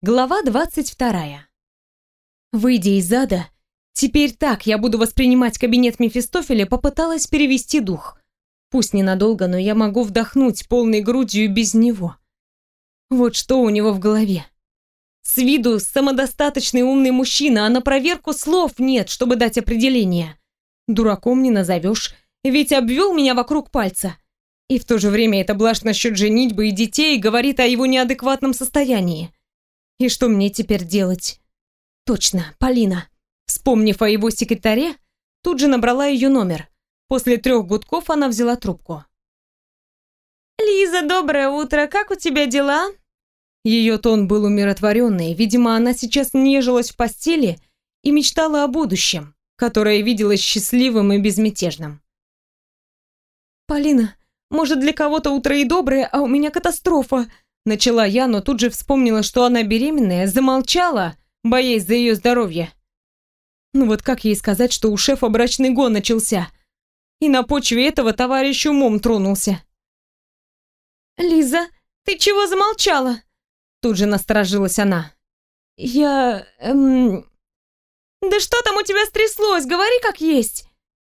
Глава 22. Выйдя из ада, теперь так я буду воспринимать кабинет Мефистофеля, попыталась перевести дух. Пусть ненадолго, но я могу вдохнуть полной грудью без него. Вот что у него в голове. С виду самодостаточный умный мужчина, а на проверку слов нет, чтобы дать определение. Дураком не назовешь, ведь обвел меня вокруг пальца. И в то же время это блажь насчет женитьбы и детей говорит о его неадекватном состоянии. И что мне теперь делать? Точно, Полина. Вспомнив о его секретаре, тут же набрала ее номер. После трех гудков она взяла трубку. «Лиза, доброе утро, как у тебя дела?» Ее тон был умиротворенный, видимо, она сейчас нежилась в постели и мечтала о будущем, которое виделось счастливым и безмятежным. «Полина, может, для кого-то утро и доброе, а у меня катастрофа», Начала я, но тут же вспомнила, что она беременная, замолчала, боясь за ее здоровье. Ну вот как ей сказать, что у шефа брачный гон начался? И на почве этого товарищ умом тронулся. «Лиза, ты чего замолчала?» Тут же насторожилась она. «Я... Эм... Да что там у тебя стряслось? Говори как есть!»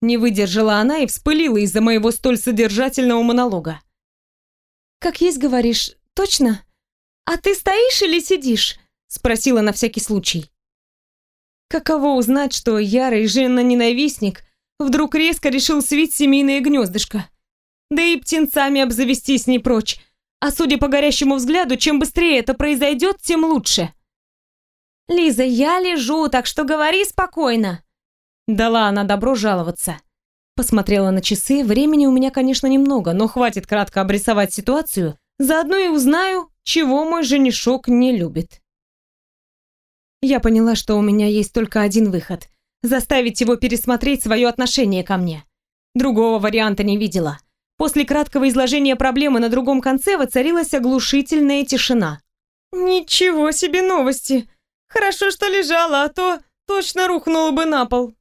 Не выдержала она и вспылила из-за моего столь содержательного монолога. «Как есть, говоришь, Точно? А ты стоишь или сидишь? Спросила на всякий случай. Каково узнать, что ярый жена-ненавистник вдруг резко решил свить семейное гнездышко? Да и птенцами обзавестись не прочь. А судя по горящему взгляду, чем быстрее это произойдет, тем лучше. «Лиза, я лежу, так что говори спокойно!» Дала она добро жаловаться. Посмотрела на часы, времени у меня, конечно, немного, но хватит кратко обрисовать ситуацию, Заодно и узнаю, чего мой женишок не любит. Я поняла, что у меня есть только один выход – заставить его пересмотреть свое отношение ко мне. Другого варианта не видела. После краткого изложения проблемы на другом конце воцарилась оглушительная тишина. «Ничего себе новости! Хорошо, что лежала, а то точно рухнула бы на пол!»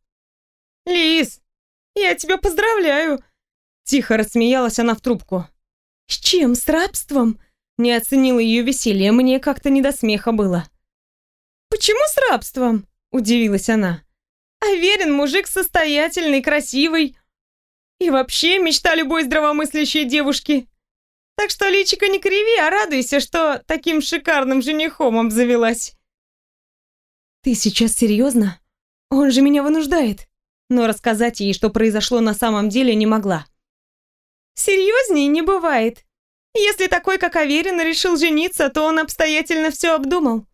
«Лиз, я тебя поздравляю!» Тихо рассмеялась она в трубку. «С чем? С рабством?» Не оценила ее веселье, мне как-то не до смеха было. «Почему с рабством?» – удивилась она. «Аверин мужик состоятельный, красивый. И вообще мечта любой здравомыслящей девушки. Так что, личико, не криви, а радуйся, что таким шикарным женихом обзавелась». «Ты сейчас серьезно? Он же меня вынуждает». Но рассказать ей, что произошло на самом деле, не могла. Серьезнее не бывает. Если такой, как Аверин, решил жениться, то он обстоятельно все обдумал.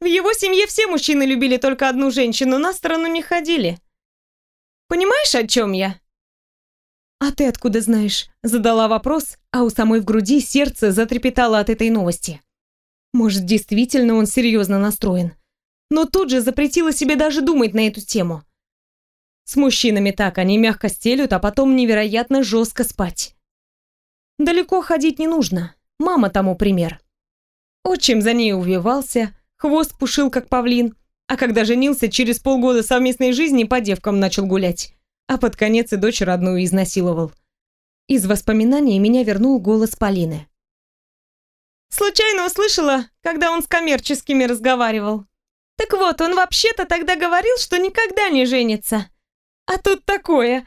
В его семье все мужчины любили только одну женщину, на сторону не ходили. Понимаешь, о чем я? «А ты откуда знаешь?» Задала вопрос, а у самой в груди сердце затрепетало от этой новости. Может, действительно он серьезно настроен. Но тут же запретила себе даже думать на эту тему. С мужчинами так, они мягко стелют, а потом невероятно жестко спать. Далеко ходить не нужно. Мама тому пример. Отчим за ней увивался, хвост пушил, как павлин, а когда женился, через полгода совместной жизни по девкам начал гулять, а под конец и дочь родную изнасиловал. Из воспоминаний меня вернул голос Полины. Случайно услышала, когда он с коммерческими разговаривал. Так вот, он вообще-то тогда говорил, что никогда не женится. А тут такое.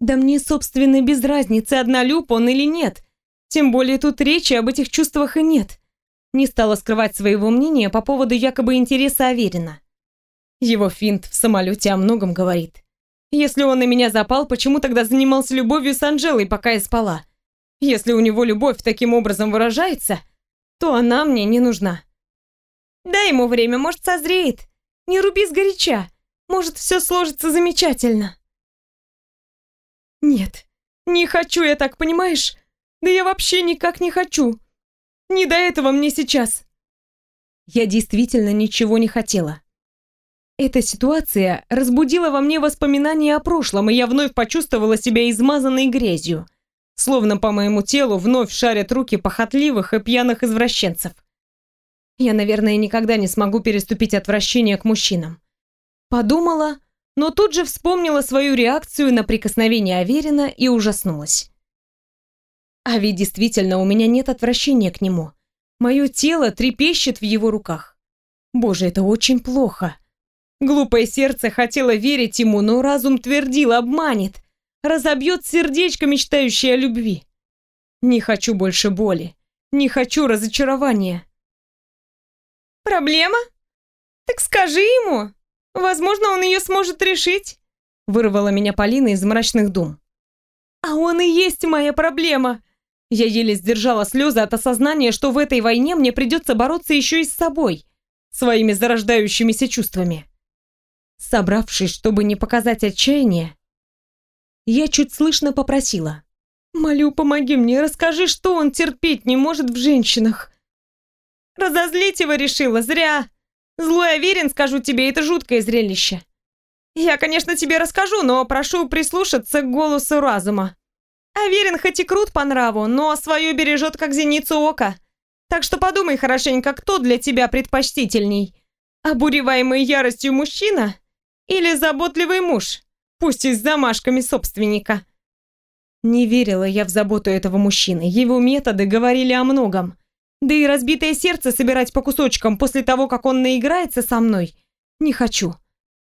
Да мне, собственно, без разницы, однолюб он или нет. Тем более тут речи об этих чувствах и нет. Не стала скрывать своего мнения по поводу якобы интереса Аверина. Его финт в самолете о многом говорит. Если он на меня запал, почему тогда занимался любовью с Анжелой, пока я спала? Если у него любовь таким образом выражается, то она мне не нужна. Дай ему время, может, созреет. Не руби сгоряча. Может, все сложится замечательно. Нет, не хочу я так, понимаешь? Да я вообще никак не хочу. Не до этого мне сейчас. Я действительно ничего не хотела. Эта ситуация разбудила во мне воспоминания о прошлом, и я вновь почувствовала себя измазанной грязью, словно по моему телу вновь шарят руки похотливых и пьяных извращенцев. Я, наверное, никогда не смогу переступить отвращение к мужчинам. Подумала, но тут же вспомнила свою реакцию на прикосновение Аверина и ужаснулась. А ведь действительно у меня нет отвращения к нему. Мое тело трепещет в его руках. Боже, это очень плохо. Глупое сердце хотело верить ему, но разум твердил, обманет, разобьет сердечко, мечтающее о любви. Не хочу больше боли, не хочу разочарования. «Проблема? Так скажи ему. Возможно, он ее сможет решить», вырвала меня Полина из мрачных дум. «А он и есть моя проблема!» Я еле сдержала слезы от осознания, что в этой войне мне придется бороться еще и с собой, своими зарождающимися чувствами. Собравшись, чтобы не показать отчаяние, я чуть слышно попросила. «Молю, помоги мне, расскажи, что он терпеть не может в женщинах». «Разозлить его решила, зря. Злой Аверин, скажу тебе, это жуткое зрелище. Я, конечно, тебе расскажу, но прошу прислушаться к голосу разума. Аверин хоть и крут по нраву, но свою бережет как зеницу ока. Так что подумай хорошенько, кто для тебя предпочтительней. Обуреваемый яростью мужчина или заботливый муж, пусть и с замашками собственника. Не верила я в заботу этого мужчины. Его методы говорили о многом. Да и разбитое сердце собирать по кусочкам после того, как он наиграется со мной, не хочу.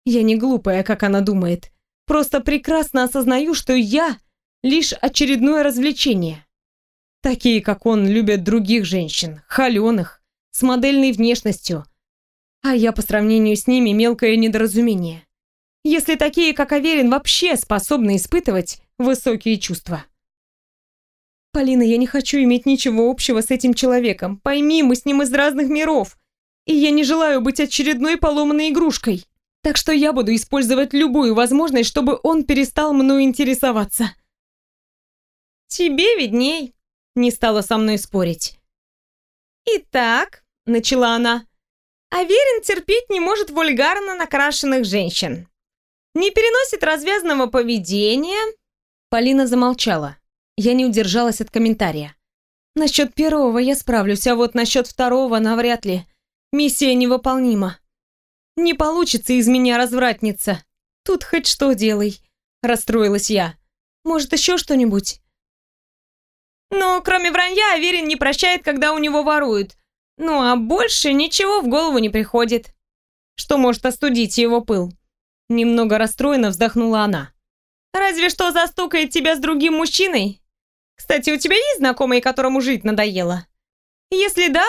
Я не глупая, как она думает. Просто прекрасно осознаю, что я лишь очередное развлечение. Такие, как он, любят других женщин, холеных, с модельной внешностью. А я по сравнению с ними мелкое недоразумение если такие, как Аверин, вообще способны испытывать высокие чувства. Полина, я не хочу иметь ничего общего с этим человеком. Пойми, мы с ним из разных миров. И я не желаю быть очередной поломанной игрушкой. Так что я буду использовать любую возможность, чтобы он перестал мной интересоваться. Тебе видней, не стала со мной спорить. Итак, начала она, Аверин терпеть не может вульгарно накрашенных женщин. Не переносит развязного поведения. Полина замолчала. Я не удержалась от комментария. Насчет первого я справлюсь, а вот насчет второго навряд ли. Миссия невыполнима. Не получится из меня развратница. Тут хоть что делай. Расстроилась я. Может, еще что-нибудь? Ну, кроме вранья, Аверин не прощает, когда у него воруют. Ну, а больше ничего в голову не приходит. Что может остудить его пыл? Немного расстроенно вздохнула она. «Разве что застукает тебя с другим мужчиной? Кстати, у тебя есть знакомый, которому жить надоело? Если да,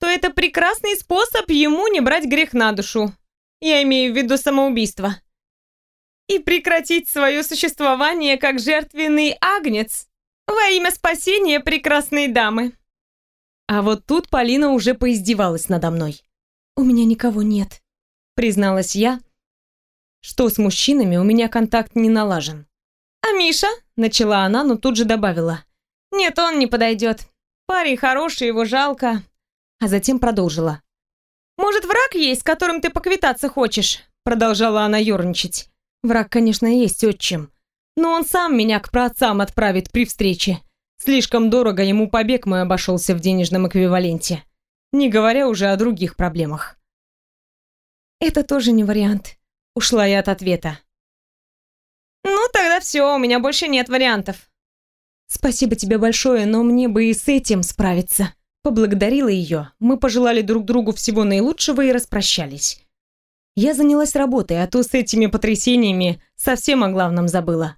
то это прекрасный способ ему не брать грех на душу. Я имею в виду самоубийство. И прекратить свое существование как жертвенный агнец во имя спасения прекрасной дамы». А вот тут Полина уже поиздевалась надо мной. «У меня никого нет», призналась я, что с мужчинами у меня контакт не налажен. «А Миша?» – начала она, но тут же добавила. «Нет, он не подойдет. Парень хороший, его жалко». А затем продолжила. «Может, враг есть, которым ты поквитаться хочешь?» Продолжала она ерничать. «Враг, конечно, есть отчим. Но он сам меня к праотцам отправит при встрече. Слишком дорого ему побег мой обошелся в денежном эквиваленте. Не говоря уже о других проблемах». «Это тоже не вариант», Ушла я от ответа. «Ну, тогда все, у меня больше нет вариантов». «Спасибо тебе большое, но мне бы и с этим справиться». Поблагодарила ее, мы пожелали друг другу всего наилучшего и распрощались. Я занялась работой, а то с этими потрясениями совсем о главном забыла.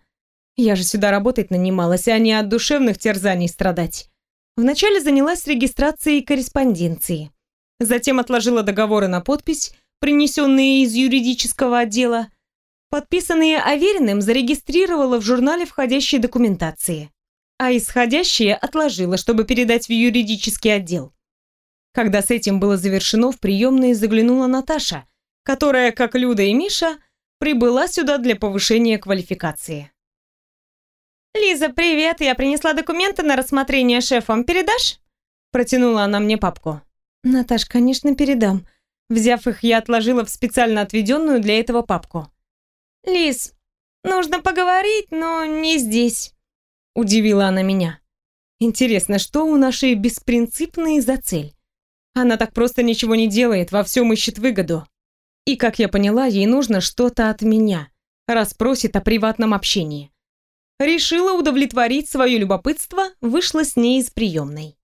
Я же сюда работать нанималась, а не от душевных терзаний страдать. Вначале занялась регистрацией корреспонденции. Затем отложила договоры на подпись, принесенные из юридического отдела, подписанные Авериным, зарегистрировала в журнале входящей документации, а исходящие отложила, чтобы передать в юридический отдел. Когда с этим было завершено, в приемные заглянула Наташа, которая, как Люда и Миша, прибыла сюда для повышения квалификации. «Лиза, привет! Я принесла документы на рассмотрение шефом. Передашь?» Протянула она мне папку. «Наташ, конечно, передам. Взяв их, я отложила в специально отведенную для этого папку. «Лиз, нужно поговорить, но не здесь», — удивила она меня. «Интересно, что у нашей беспринципной за цель? Она так просто ничего не делает, во всем ищет выгоду. И, как я поняла, ей нужно что-то от меня, раз просит о приватном общении. Решила удовлетворить свое любопытство, вышла с ней из приемной.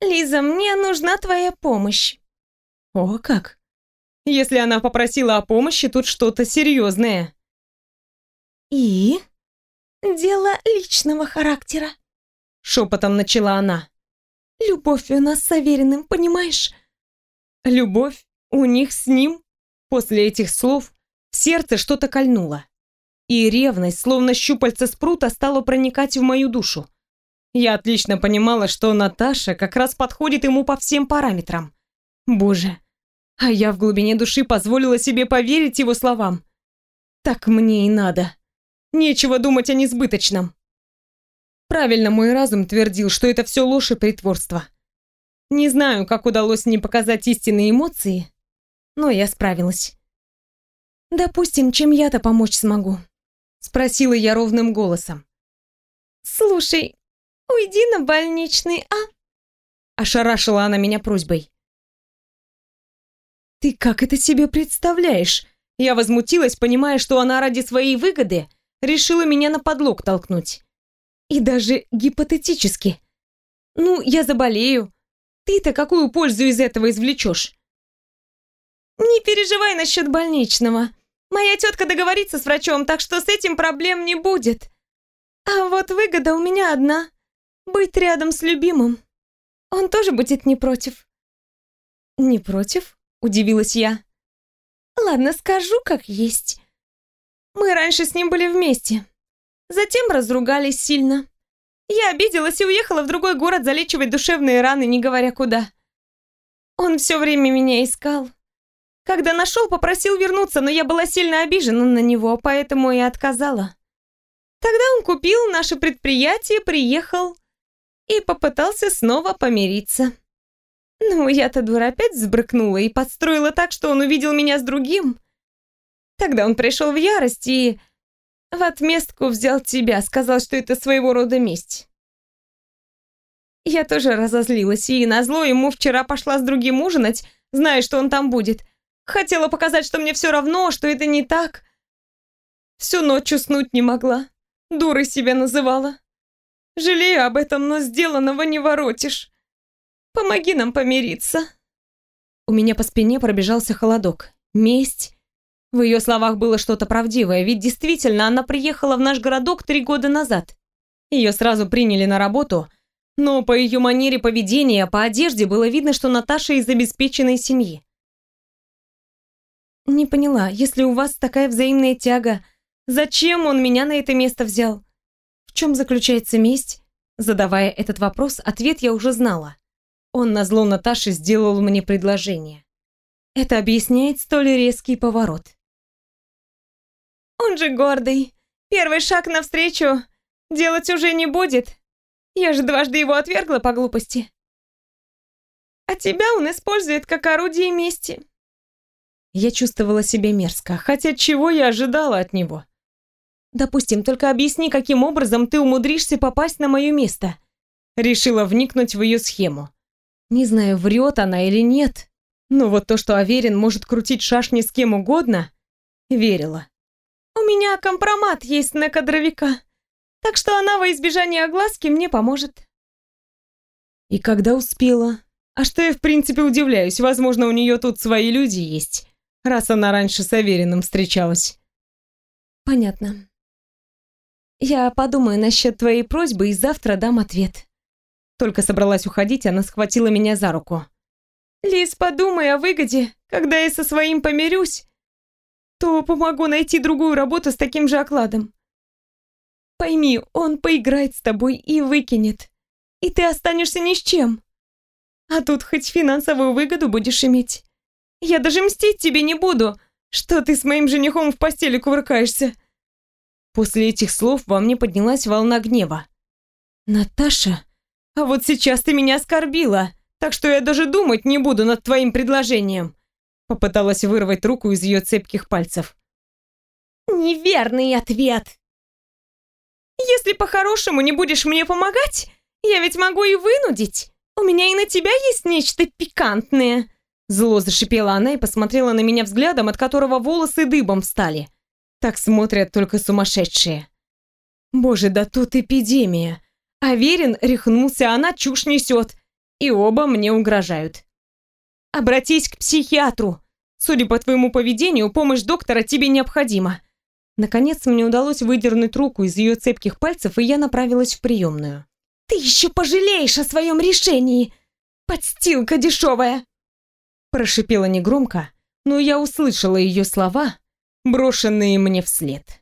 Лиза, мне нужна твоя помощь. О, как? Если она попросила о помощи, тут что-то серьезное. И? Дело личного характера. Шепотом начала она. Любовь у нас с Авериным, понимаешь? Любовь у них с ним? После этих слов сердце что-то кольнуло. И ревность, словно щупальца спрута, стала проникать в мою душу. Я отлично понимала, что Наташа как раз подходит ему по всем параметрам. Боже, а я в глубине души позволила себе поверить его словам. Так мне и надо. Нечего думать о несбыточном. Правильно мой разум твердил, что это все ложь и притворство. Не знаю, как удалось не показать истинные эмоции, но я справилась. «Допустим, чем я-то помочь смогу?» Спросила я ровным голосом. «Слушай, уйди на больничный, а?» Ошарашила она меня просьбой. «Ты как это себе представляешь?» Я возмутилась, понимая, что она ради своей выгоды решила меня на подлог толкнуть. И даже гипотетически. Ну, я заболею. Ты-то какую пользу из этого извлечешь? Не переживай насчет больничного. Моя тетка договорится с врачом, так что с этим проблем не будет. А вот выгода у меня одна. Быть рядом с любимым. Он тоже будет не против. Не против? Удивилась я. Ладно, скажу, как есть. Мы раньше с ним были вместе. Затем разругались сильно. Я обиделась и уехала в другой город залечивать душевные раны, не говоря куда. Он все время меня искал. Когда нашел, попросил вернуться, но я была сильно обижена на него, поэтому и отказала. Тогда он купил наше предприятие, приехал и попытался снова помириться. Ну, я-то дура опять взбрыкнула и подстроила так, что он увидел меня с другим. Тогда он пришел в ярость и в отместку взял тебя, сказал, что это своего рода месть. Я тоже разозлилась, и назло ему вчера пошла с другим ужинать, зная, что он там будет. Хотела показать, что мне все равно, что это не так. Всю ночь уснуть не могла. Дурой себя называла. Жалею об этом, но сделанного не воротишь. Помоги нам помириться. У меня по спине пробежался холодок. Месть в ее словах было что-то правдивое, ведь действительно она приехала в наш городок три года назад. Ее сразу приняли на работу, но по ее манере поведения, по одежде было видно, что Наташа из обеспеченной семьи. «Не поняла, если у вас такая взаимная тяга, зачем он меня на это место взял? В чем заключается месть?» Задавая этот вопрос, ответ я уже знала. Он назло Наташи сделал мне предложение. Это объясняет столь резкий поворот. Он же гордый. Первый шаг навстречу делать уже не будет. Я же дважды его отвергла по глупости. А тебя он использует как орудие мести. Я чувствовала себя мерзко, хотя чего я ожидала от него? Допустим, только объясни, каким образом ты умудришься попасть на мое место. Решила вникнуть в ее схему. Не знаю, врет она или нет, но вот то, что Аверин может крутить шашни с кем угодно, верила. У меня компромат есть на кадровика, так что она во избежание огласки мне поможет. И когда успела? А что я в принципе удивляюсь, возможно, у нее тут свои люди есть, раз она раньше с Авериным встречалась. Понятно. Я подумаю насчет твоей просьбы и завтра дам ответ. Только собралась уходить, она схватила меня за руку. Лиз, подумай о выгоде, когда я со своим помирюсь то помогу найти другую работу с таким же окладом. Пойми, он поиграет с тобой и выкинет. И ты останешься ни с чем. А тут хоть финансовую выгоду будешь иметь. Я даже мстить тебе не буду, что ты с моим женихом в постели кувыркаешься. После этих слов во мне поднялась волна гнева. Наташа, а вот сейчас ты меня оскорбила, так что я даже думать не буду над твоим предложением. Попыталась вырвать руку из ее цепких пальцев. «Неверный ответ!» «Если по-хорошему не будешь мне помогать, я ведь могу и вынудить. У меня и на тебя есть нечто пикантное!» Зло зашипела она и посмотрела на меня взглядом, от которого волосы дыбом встали. Так смотрят только сумасшедшие. Боже, да тут эпидемия. Аверин рехнулся, она чушь несет. и оба мне угрожают. Обратись к психиатру. Судя по твоему поведению, помощь доктора тебе необходима. Наконец мне удалось выдернуть руку из ее цепких пальцев, и я направилась в приемную. «Ты еще пожалеешь о своем решении! Подстилка дешевая!» Прошипела негромко, но я услышала ее слова, брошенные мне вслед.